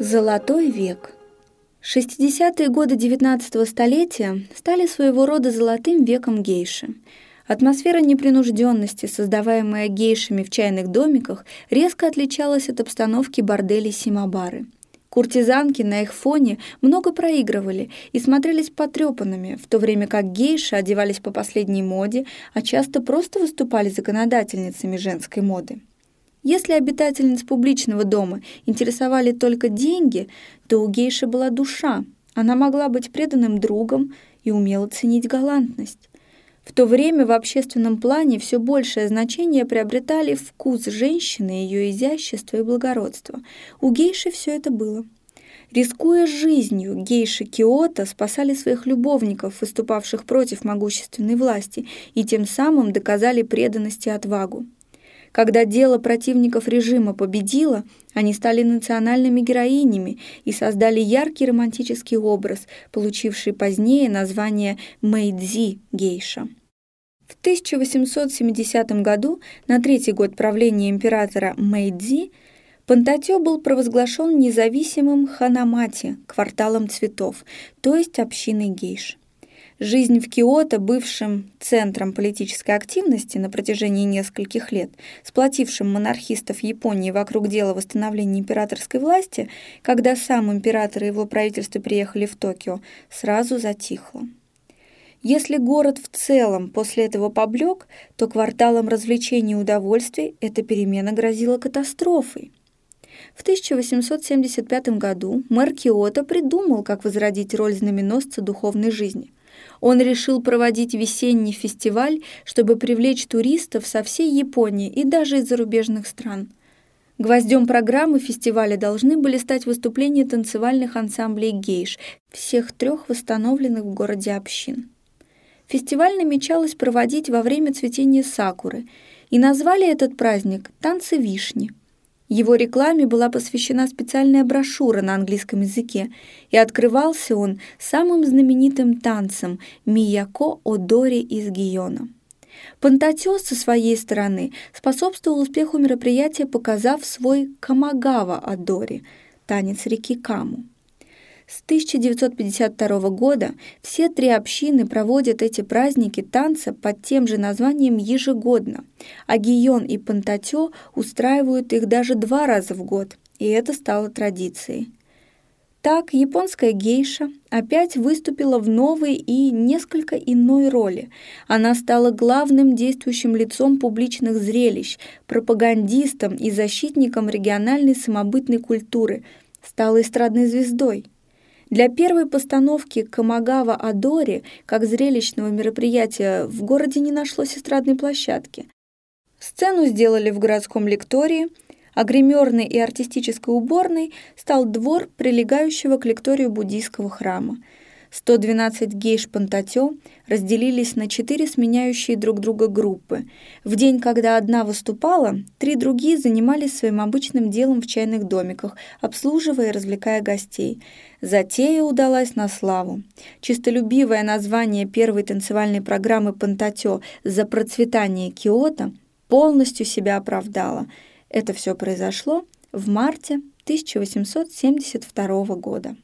Золотой век. 60-е годы 19 столетия стали своего рода золотым веком гейши. Атмосфера непринужденности, создаваемая гейшами в чайных домиках, резко отличалась от обстановки борделей Симабары. Куртизанки на их фоне много проигрывали и смотрелись потрепанными, в то время как гейши одевались по последней моде, а часто просто выступали законодательницами женской моды. Если обитательниц публичного дома интересовали только деньги, то у гейши была душа. Она могла быть преданным другом и умела ценить галантность. В то время в общественном плане все большее значение приобретали вкус женщины, ее изящество и благородство. У гейши все это было. Рискуя жизнью, гейши Киото спасали своих любовников, выступавших против могущественной власти, и тем самым доказали преданность и отвагу. Когда дело противников режима победило, они стали национальными героинями и создали яркий романтический образ, получивший позднее название Мэйдзи – гейша. В 1870 году, на третий год правления императора Мэйдзи, Пантатё был провозглашен независимым Ханамати, кварталом цветов, то есть общиной гейш. Жизнь в Киото, бывшим центром политической активности на протяжении нескольких лет, сплотившим монархистов Японии вокруг дела восстановления императорской власти, когда сам император и его правительство приехали в Токио, сразу затихла. Если город в целом после этого поблек, то кварталам развлечений и удовольствий эта перемена грозила катастрофой. В 1875 году мэр Киото придумал, как возродить роль знаменосца духовной жизни – он решил проводить весенний фестиваль, чтобы привлечь туристов со всей Японии и даже из зарубежных стран. Гвоздем программы фестиваля должны были стать выступления танцевальных ансамблей гейш, всех трех восстановленных в городе общин. Фестиваль намечалось проводить во время цветения сакуры, и назвали этот праздник «Танцы вишни». Его рекламе была посвящена специальная брошюра на английском языке, и открывался он самым знаменитым танцем «Мияко Одори из Гиона». Пантатёс со своей стороны способствовал успеху мероприятия, показав свой «Камагава Одори» – танец реки Каму. С 1952 года все три общины проводят эти праздники танца под тем же названием ежегодно, а Гион и Пантатё устраивают их даже два раза в год, и это стало традицией. Так, японская гейша опять выступила в новой и несколько иной роли. Она стала главным действующим лицом публичных зрелищ, пропагандистом и защитником региональной самобытной культуры, стала эстрадной звездой. Для первой постановки Камагава Адори как зрелищного мероприятия в городе не нашлось эстрадной площадки. Сцену сделали в городском лектории, а гримерной и артистической уборной стал двор прилегающего к лекторию буддийского храма – 112 гейш Пантатё разделились на четыре сменяющие друг друга группы. В день, когда одна выступала, три другие занимались своим обычным делом в чайных домиках, обслуживая и развлекая гостей. Затея удалась на славу. Чистолюбивое название первой танцевальной программы Пантатё «За процветание Киото» полностью себя оправдало. Это все произошло в марте 1872 года.